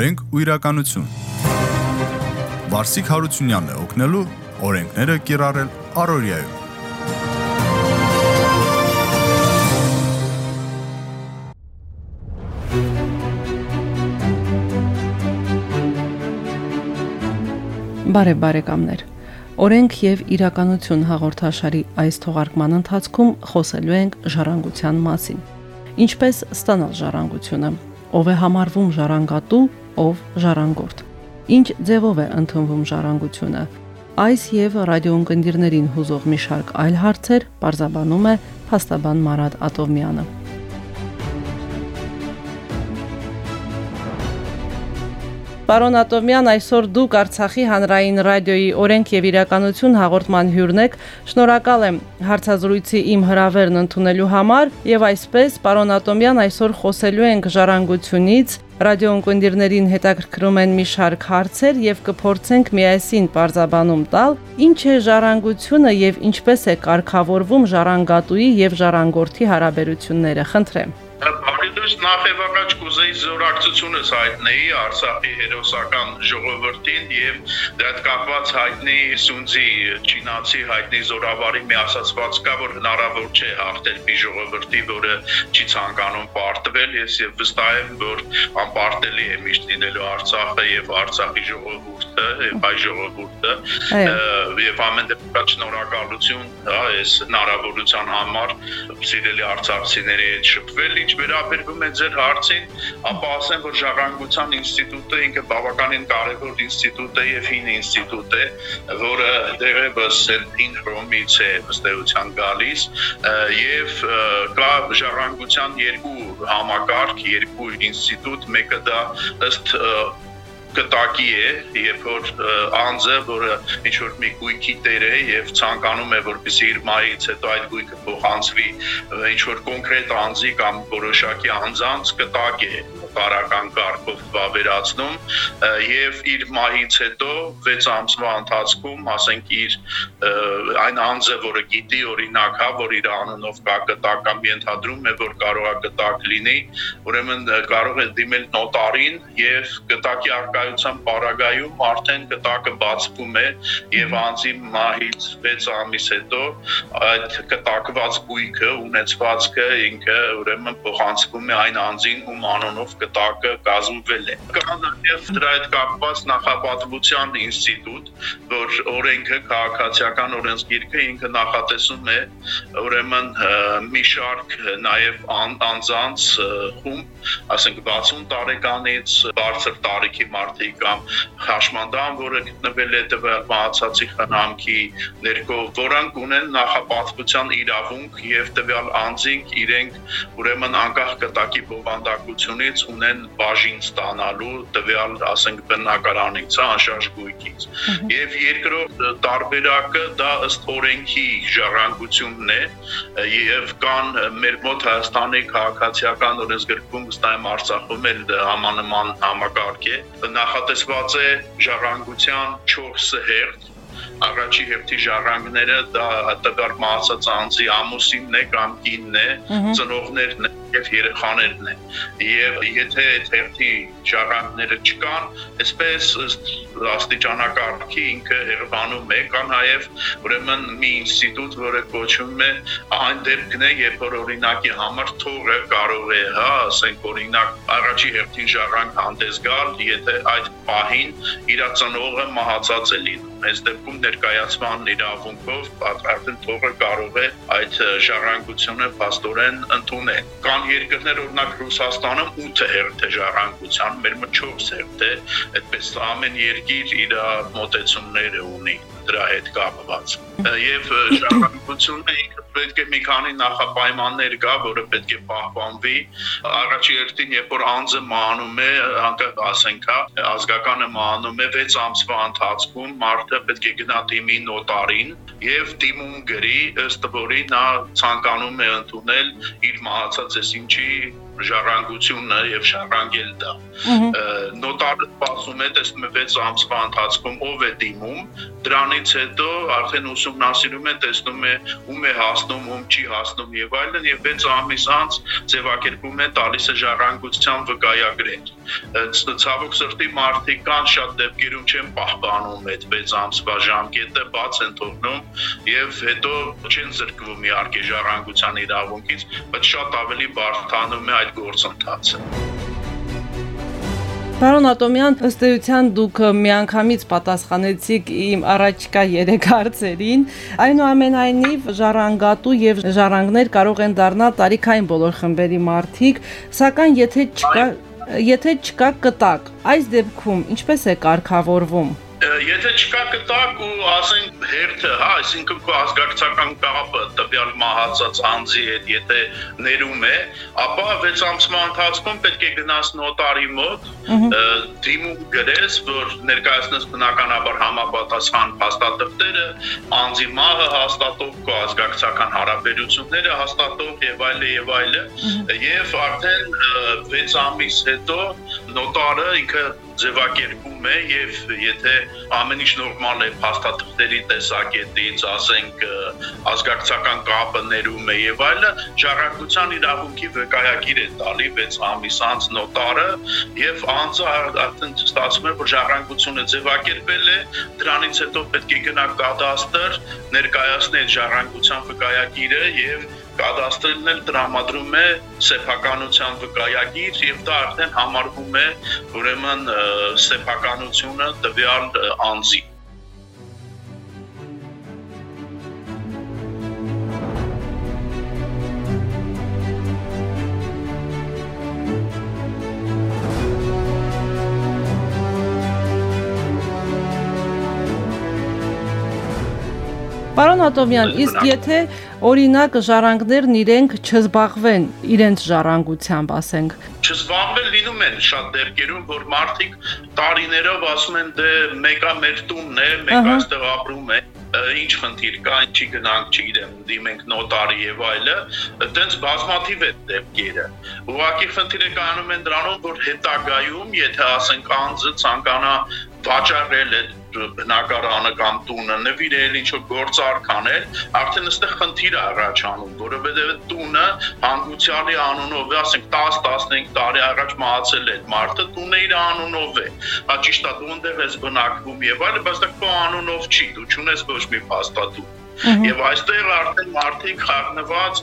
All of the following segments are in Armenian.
Օրենք ու իրականություն։ Վարսիկ Հարությունյանն է օգնելու օրենքները կիրառել Արորիայում։ Բարև բարեկամներ։ Օրենք եւ իրականություն հաղորդաշարի այս թողարկման ընթացքում խոսելու ենք ժառանգության մասին։ Ինչպես ստանալ ժառանգությունը, ով է համարվում ժառանգատու, ով ժառանգորդ։ Ինչ ձևով է ընդունվում ժառանգությունը։ Այս եւ ռադիոընկերներին հուզող մի շարք այլ հարցեր բարձաբանում է փաստաբան Մարատ Ատովմյանը։ Պարոն Ատոմյան, այսօր դուք Արցախի հանրային ռադիոյի օրենք եւ իրականություն հաղորդման հյուրն եք։ Շնորհակալ եմ հարցազրույցի իմ հրավերն ընդունելու համար եւ այսպես, պարոն Ատոմյան, այսօր խոսելու ենք ժառանգությունից, ռադիոընկերներին հետաքրքրում են մի շարք հարցեր եւ կփորձենք միասին բարձաբանում տալ, ինչ է ժառանգությունը եւ ինչպես է կարգավորվում ժառանգատուի եւ ժառանգորդի հարաբերությունները։ Խնդրեմ Բարիդոս նախևակաչ կուզեի զորակցությունս հայտնեի Արցախի հերոսական ժողովրդին եւ դրա կապված հայտնի Սունձի չինացի հայտնի զորավարի մի ասացված կա որ հնարավոր չէ հաղթել մի ժողովրդի, որը չի ցանկանում պարտվել, ես եւ վստահ եմ, որ անպարտելի է միշտ լինելու Արցախը եւ Արցախի ժողովուրդը, եւ այ ժողովուրդը եւ ամեն դեպքում շնորհակալություն, հա, այս հնարավորության համար սիրելի արցախցիների հետ շփվել ինչ վերաբերվում է ձեր հարցին, ապա ասեմ, որ ժառանգության ինստիտուտը ինքը բավականին կարևոր ինստիտուտ է եւ հին ինստիտուտ է, որը դերևս հին հռոմից է ըստեյության գալիս եւ կա ժառանգության երկու համակարգ, երկու ինստիտուտ, մեկը դա ըստ կտակի է, երբ որ անձը, որը ինչ որ մի գույքի տեր է եւ ցանկանում է որպեսզի իր մայից հետո այդ գույքը փոխանցվի ինչ որ կոնկրետ անձի կամ որոշակի անձանց կտակ է բարական կարգով վավերացնում եւ իր մահից հետո 6 ամսվա ընթացքում, ասենք իր այն անձը, որը գիտի օրինակ, հա, որ իր անունով կա կտակ կամ ենթադրում է, որ կարող է կտակ լինի, ուրեմն կարող է դիմել նոտարին եւ կտակի արկայության պարագայում արդեն կտակը բացվում է եւ անձի մահից 6 ամիս հետո այդ կտակված գույքը ունեցվածքը ինքը ուրեմն փոխանցվում է այն անձին, ում անունով կտակը կազմվել է։ Կա նաև դրա հետ կապված նախապատվության ինստիտուտ, որ օրենքը քաղաքացիական օրենսգիրքը ինքը նախատեսում է ուրեմն մի շարք նաև անձանց խումբ, ասենք 60 տարեկանից բարձր տարիքի մարդիկ կամ հաշմանդամ, որը գտնվել է տվյալ մահացածի խնամքի ներքո, որանք ունեն նախապատվության իրավունք եւ տվյալ անձինք իրենք ուրեմն անկախ կտակի բովանդակությունից ունեն բաժին ստանալու տվյալ, ասենք, բնակարանից, հա, անշարժ գույքից։ Եվ երկրորդ տարբերակը դա ըստ օրենքի ժառանգությունն է եւ կան մեր մոտ Հայաստանի քաղաքացիական օրենսգրքում վստահ եմ Արցախում էլ համանման համակարգ է։ Նախատեսված է ժառանգության 4 հերթ առաջի հերթի ժառանգները դա տվյալ մահացած անձի ամուսինն է կամ կինն է, ծնողներն է եւ երեխաներն են։ Եվ եթե այդ հերթի ժառանգները չկան, այսպես աստիճանակարգի ինքը հերվանում է, կան նաև ուրեմն մի ինստիտուտ, որը կոչվում է այն դեպքն է, երբ որ օրինակի համար թողը կարող է, հա, ասենք օրինակ առաջի հերթին ժառանգ հանդես գալ, եթե այդ պահին իր ծնողը մահացած է լինում այս դեպքում ներկայացման իրավունքով արդեն թողը կարող է այդ ժառանգությունը փաստորեն ընդունել։ Կան երկրներ, օրինակ Ռուսաստանում 8 հերթ է ժառանգության, մեր մոտ 4 հերթ է, այդպես ամեն երկիր իր մոտեցումները ունի դրա հետ կապված։ Եւ ժառանգությունը ինքը պետք է մի քանի նախապայմաններ գա, որը պետք է պահպանվի։ Առաջի հերթին, երբ որ անձը մահանում է, հանկարծ ասենք, հա, ազգականը մահանում է 6 ամսվա ընթացքում, մարդը պետք է գնա դիմի նոտարին եւ դիմում գրի, ըստ որի նա ցանկանում է ընդունել իր մահացած էս ինչի ժառանգությունը եւ ժառանգել դա։ Նոտարը սպասում է, տեսնում է 6 ամսվա ընթացքում ով է դիմում, դրանից հետո արդեն ուսումնասիրում է, տեսնում է ում է հասնում, ում չի հասնում եւ այլն եւ 6 ամիս անց ձևակերպում է տալիս է ժառանգության վկայագրեր։ Ցավոք սրտի մարդիկ կան շատ դեպքերում չեն պահպանում այդ 6 ամսվա ժամկետը, բաց են թողնում եւ հետո չեն զրկվում իհարկե ժառանգության իրավունքից, բայց շատ ավելի բարթանում է այդ գործընթացը։ Պարոն Ատոմյան, ըստ էության դուք միանգամից պատասխանեցիք իմ առաջկա 3 հարցերին։ Այնուամենայնիվ ժառանգատու եւ ժառանգներ կարող են դառնալ տարիքային բոլոր խմբերի մարդիկ, սակայն եթե չկա եթե չկա կտակ, այս դեպքում ինչպես է կարգավորվում եթե չկա կտակ ու ասենք հերթը, հա, այսինքն քո ազգակցական կապը տվյալ մահացած անձի հետ եթե ներում է, ապա 6 ամսվա ընթացքում պետք է գնաս նոտարի մոտ, դիմում գրես, որ ներկայացնես բնականաբար համապատասխան փաստաթղթերը, անձի մահը հաստատող, քո ազգակցական հարաբերությունները հաստատող եւ այլը եւ այլը, եւ արդեն 6 ամիս հետո նոտարը ինքը ձևակերպում է եւ եթե ամեն ինչ նորմալ է փաստաթղթերի տեսակետից, ասենք ազգակցական կապը ներում է եւ այլը, ժառանգության իրավունքի վկայագիր է տալի 6 ամիս անց նոտարը եւ անձը արդեն ստացվում է որ ժառանգությունը ձևակերպել է, դրանից հետո պետք է գնա կադաստր, ներկայացնել ժառանգության վկայագիրը եւ կադաստրն էլ տրամադրում է սեփականության վկայագիր եւ դա արդեն համարվում է ուրեմն սեփականությունը տվյալ անձի Պարոն Ատովյան, իսկ եթե օրինակ ժառանգներն իրենք չզբաղվեն իրենց ժառանգությամբ, ասենք, չզբաղվել լինում են շատ դեպքերում, որ մարդիկ տարիներով ասում են դե մեկա մեր տունն է, մեկա այստեղ ապրում է, ինչ խնդիր կա, ինչի գնանք, չգիտեմ, դիմենք նոտարի եւ այլը, այտենց բազմաթիվ է դեպքերը։ Ուղղակի խնդիրը կայանում են դրանում, որ հետագայում, եթե ասենք անձը ցանկանա վաճառել այդ բնակարանը կամ տունը նվիրել ինչ որ գործարք անել, արդեն այստեղ խնդիր է առաջանում, որովհետև տունը հանգուցյալի անունով է, ասենք 10-15 տարի առաջ մահացել է մարդը, տունը իր անունով է։ Հա ճիշտ է, դու ընդեղ ես բնակվում եւ այլը, բայց դա քո անունով չի, դու չունես ոչ մի փաստաթուղթ։ Եվ այստեղ արդեն մարդիկ խառնված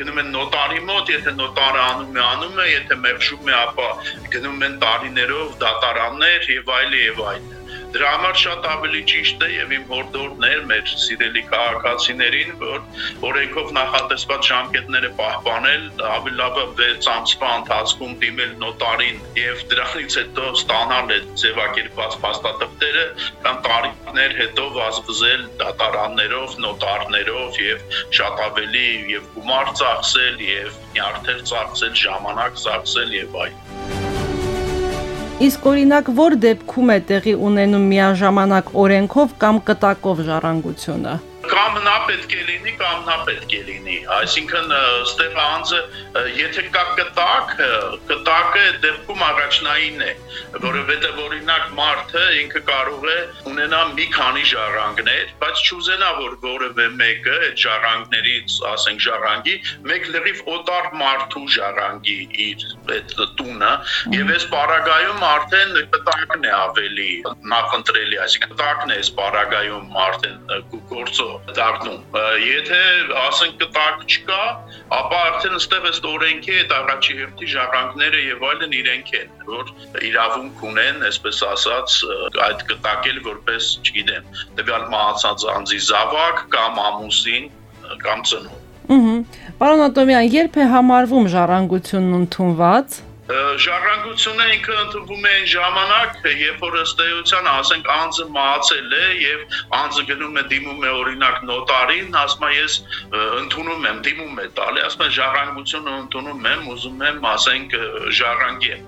գնում են նոտարի մոտ, եթե նոտարը անում է, անում է, եթե մերժում է, ապա գնում են տարիներով դատարաններ եւ այլ եւ այլ։ Դրա համար շատ ավելի ճիշտ է եւ իմ հորդորն էր մեր սիրելի քաղաքացիներին, որ օրենքով նախատեսված ժամկետները պահպանել, ավելի լավը 6 ամսվա ընթացքում դիմել նոտարին եւ դրանից հետո ստանալ այդ ձևակերպված փաստաթղթերը կամ տարիներ հետո վազվզել դատարաններով, նոտարներով եւ շատ ավելի եւ գումար ծախսել եւ նյարդեր ծախսել, ժամանակ ծախսել եւ այլն։ Իսկ օրինակ որ դեպքում է տեղի ունենում միաժամանակ օրենքով կամ կտակով ժառանգությունը կամ նա պետք է լինի, կամ նա պետք է լինի։ Այսինքն ստեղ անձը եթե կա կտակ, կտակը դեպքում առաջնային է, որովհետև օրինակ մարդը ինքը կարող է ունենալ մի քանի ժառանգներ, բայց չուզենա որ որևէ մեկը այդ ժառանգներից, ասենք ժառանգի, մեկ լրիվ օտար մարդու ժառանգի իր այդ տունը, եւ այս պարագայում արդեն կտակն է ավելի նախընտրելի, այսինքն կտակն է այս պարագայում արդեն գործող դառնում։ Եթե ասենք կտակ չկա, ապա արդեն ըստեղ այս օրենքի այդ առաջի հերթի ժառանգները եւ այլն իրենք են, որ իրավունք ունեն, այսպես ասած, այդ կտակել որպես, չգիտեմ, տվյալ մահացած անձի զավակ կամ ամուսին կամ ծնող։ Ահա։ Պարոն Ատոմյան, երբ է համարվում ժառանգությունն ընդունված Ժառանգությունը ինքը ընդունվում է այն ժամանակ, երբ որ ըստ էության, ասենք, անձը մահացել է եւ անձը գնում է դիմում է օրինակ նոտարին, ասում է ես ընդունում եմ, դիմում է տալի, ասում է ժառանգությունը ընդունում եմ, ուզում եմ, ասենք, ժառանգեմ։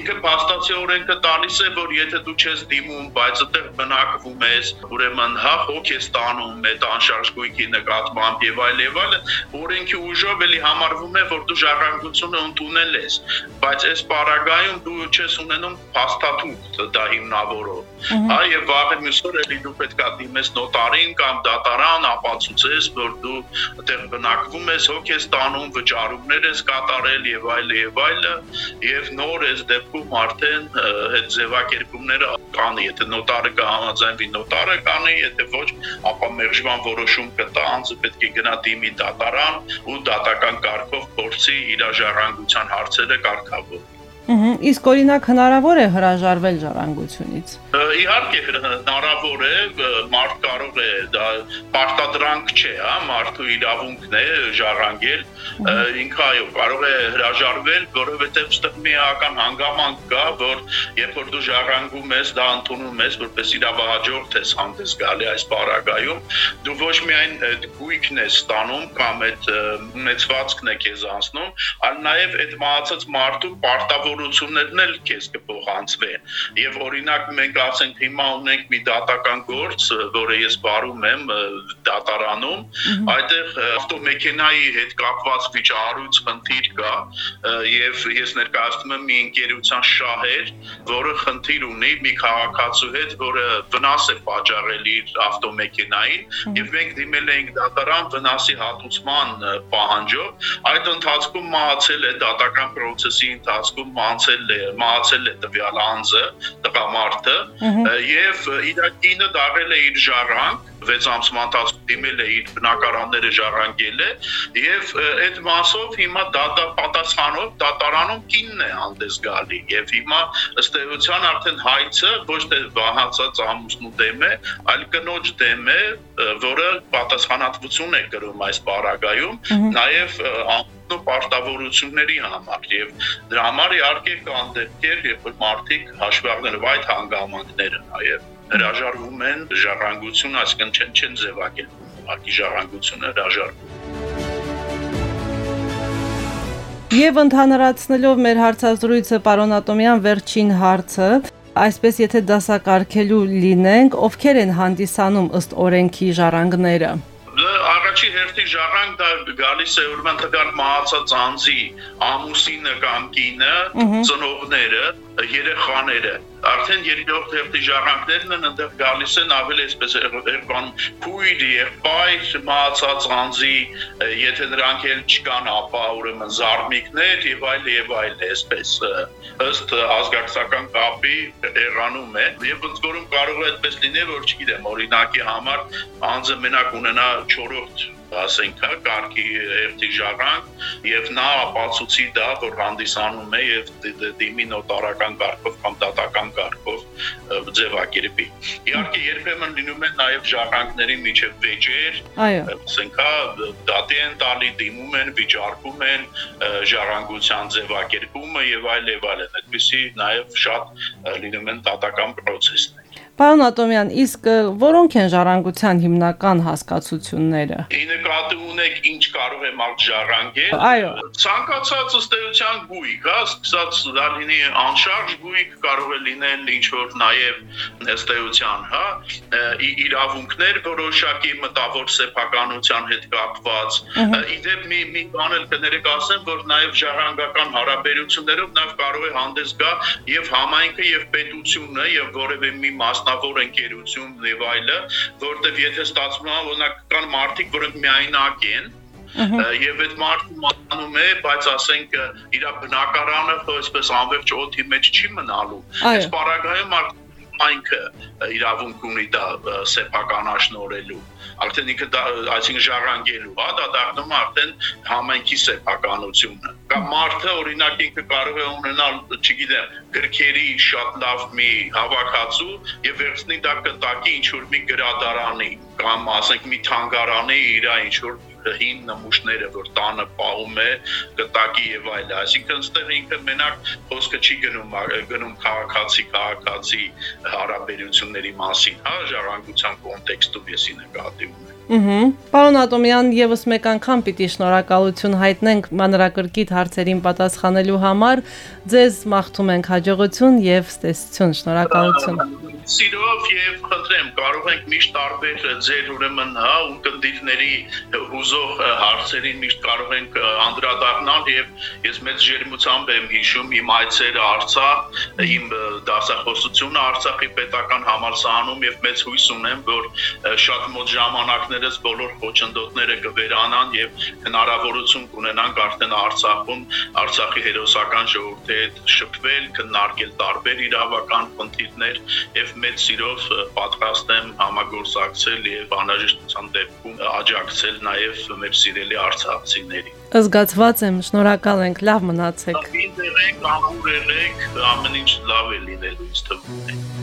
Ինքը փաստացի օրենքը տալիս է, որ եթե դու չես դիմում, բայց այդտեղ բնակվում ես, ուրեմն հա հոգ ես տանում այդ անշարժ գույքի նկատմամբ եւ այլ եւ այլ, օրենքի ուժով էլի համարվում է, որ դու ժառանգությունը ընդունել ես, բայց այս պարագայում դու չես ունենում փաստաթուղթ դա հիմնավորով։ Հա եւ վաղը մյուսօր էլի դու պետքա դիմես նոտարին կամ դատարան, ապացուցես, որ դու այդտեղ բնակվում ես, հոգ ես տանում, վճարումներ ես կատարել եւ այլ եւ այլը եւ նոր այս դեպքում արդեն այդ ձևակերպումները կանի, եթե նոտարը կհամաձայնվի, նոտարը կանի, եթե ոչ, ապա մերժման որոշում կտա, անձը պետք է գնա դիմի դատարան ու դատական կարգով փորձի իր ժառանգության հարցերը կարգավորել։ probably. Իսկ օրինակ հնարավոր է հրաժարվել ժառանգությունից։ Իհարկե հնարավոր է, մարդ կարող է դա պարտադրանք չէ, հա, մարդու իրավունքն է ժառանգել, ինքը այո, կարող է հրաժարվել, որովհետև ստեղ մի էական հանգամանք կա, որ երբ որ դու ժառանգում ես, դա ընդունում ես, որպես իրավահաջորդ ես հանդես գալի այս պարագայում, դու ոչ միայն այդ գույքն ես ստանում կամ այդ ունեցվածքն է քեզ անցնում, այլ նաև այդ մահացած մարդու պարտավոր հնարավորություններն էլ քեզ կփոխանցվեն։ Եվ օրինակ մենք ասենք հիմա ունենք մի դատական գործ, որը ես բարում եմ դատարանում, այդտեղ ավտոմեքենայի հետ կապված վիճահարույց խնդիր կա եւ ես ներկայացնում եմ մի ընկերության շահեր, որը խնդիր ունի մի քաղաքացու հետ, որը վնաս է պատճառել իր ավտոմեքենային եւ մենք դիմել էինք դատարան վնասի հատուցման պահանջով այդ ընթացքում մահացել է դատական process-ի ընթացքում անցել է, մահացել է տվյալ անձը, տղամարդը եւ իր կինը դարել է իր ժառանգ 6 ամսվա ընթացքում դիմել է իր բնակարանները ժառանգել է եւ այդ մասով հիմա դատա պատասխանով դատարանում կինն է հանդես գալի եւ հիմա ըստ էության արդեն հայցը ոչ թե վահացած ամուսնու դեմ է, այլ կնոջ դեմ է, որը պատասխանատվություն է կրում այս պարագայում, նաեւ ու պարտավորությունների համար եւ դրա համար իհարկե կան դեպքեր, երբ որ մարդիկ հաշվառներով այդ հանգամանքները նաեւ հրաժարվում են ժառանգություն, այսինքն չեն չեն ձևակերպում ուղղակի ժառանգությունը հրաժարվում Եվ ընդհանրացնելով մեր հարցազրույցը պարոն Ատոմյան վերջին հարցը Այսպես եթե դասակարգելու լինենք, ովքեր են հանդիսանում ըստ օրենքի ժառանգները առաջի հերթի ժառանգ դա գալիս է ուրեմն տվյալ մահացած անձի ամուսինը կամ կինը, ծնողները, երեխաները արդեն երիտորդ հերթի ժառանգներն են այնտեղ գալիս են ավելի այսպես երբան քույր եղբայր մահացած անձի եթե նրանք էլ չկան ապա ուրեմն զարմիկներ եւ այլ եւ այլ այսպես ըստ ազգակցական կապի հեռանում է եւ ոնց որում կարող է այդպես լինել որ չգիտեմ օրինակի համար անձը մենակ ունենա 4-րդ ասենք, հա, կարգի երթի ժառանգ եւ նա ապացուցի դա, որ հանդիսանում է եւ դիմի նոտարական կարգով կամ դատական կարգով ձևակերպի։ Իհարկե երբեմն լինում են նաեւ ժառանգների միջև վեճեր, ասենք, հա, դատի են տալի, դիմում են, վիճարկում են ժառանգության ձևակերպումը եւ այլ եւ այլն։ Այդպեսի նաեւ շատ լինում են դատական process-ներ։ Պարոն Ատոմյան, իսկ որոնք են ժառանգության հիմնական հասկացությունները։ Ի նկատի ունեք ինչ կարող է մարդ ժառանգել։ Այո։ Ցանկացած ըստեյության գույք, հա, սկսած դա լինի անշարժ գույք, կարող է լինել ինչ որ նաև ըստեյության, հա, իրավունքներ որոշակի մտավոր սեփականության հետ կապված։ Իդեպ մի մի բան էլ կներեք ասեմ, որ նաև ժառանգական հարաբերություններով նաև կարող է հանդես գա եւ համայնքը եւ պետությունը եւ որևէ մի մաս մասնավոր ընկերություն եւ այլը, որտեվ եթե ստացվում է, օրինակ կան մարդիկ, որոնք միայնակ են, եւ այդ մարդը մանում է, բայց ասենք իր բնակարանը այսպես անverջ օդի մեջ չի մնալու։ Այս պարագայում մարդ այնքը իրավունք ունի դա սեփականաշնորելու արդեն ինքը դա այսինքն ժառանգելու, հա, դա դառնում արդեն համայնքի սեփականությունը։ Կամ մարդը օրինակ ինքը կարող է ունենալ, չգիտեմ, գրքերի շատ լավ մի հավաքածու եւ վերցնի դա կտակի ինչ որ մի գրադարանի կամ ասենք մի թանգարանի իր ինչ որ հին նմուշները, որ տանը պահում է, գտակի եւ այլն, այսինքն ստեղ ինքը մենակ խոսքը չի գնում գնում քաղաքացի քաղաքացի հարաբերությունների մասին, հա, ժառանգության կոնտեքստում եսի նկատի ունեմ Ահա։ Պարոն Ատոմյան, եւս մեկ անգամ պիտի շնորհակալություն հայտնենք մանրակրկիտ հարցերին պատասխանելու համար։ Ձեզ մաղթում ենք հաջողություն եւ ստեսություն։ Շնորհակալություն սիրով եւ խնդրեմ կարող ենք միշտ տարբեր ձեր ուրեմն հա ունկնդիրների հուզող հարցերին միշտ կարող ենք անդրադառնալ եւ ես մեծ ջերմությամբ եմ հիշում իմ այցերը Արցախ, իմ դասախոսությունը Արցախի պետական համալսարանում եւ մեծ հույս ունեմ, որ շատ մոտ ժամանակներս բոլոր խոչընդոտները կվերանան եւ հնարավորություն կունենանք արդեն Արցախում Արցախի հերոսական ժողովրդի հետ շփվել, քննարկել տարբեր իրավական խնդիրներ եւ մեծ սիրով պատրաստ եմ համագործակցել եւ անհրաժեշտության դեպքում աջակցել նաեւ մեր սիրելի արցախցիներին։ Զգացված եմ, շնորհակալ ենք, լավ մնացեք։ Ինտերեք, ամուր եղեք, ամեն ինչ լավ է լինելու ինձ թվում է։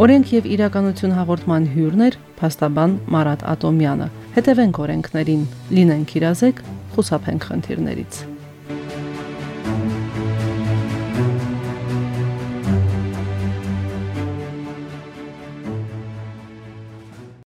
Օրենք եւ իրականություն հաղորդման հյուրն էր փաստաբան Մարատ Ատոմյանը։ Հետևենք օրենքներին, լինենք իրազեկ, խուսափենք խնդիրներից։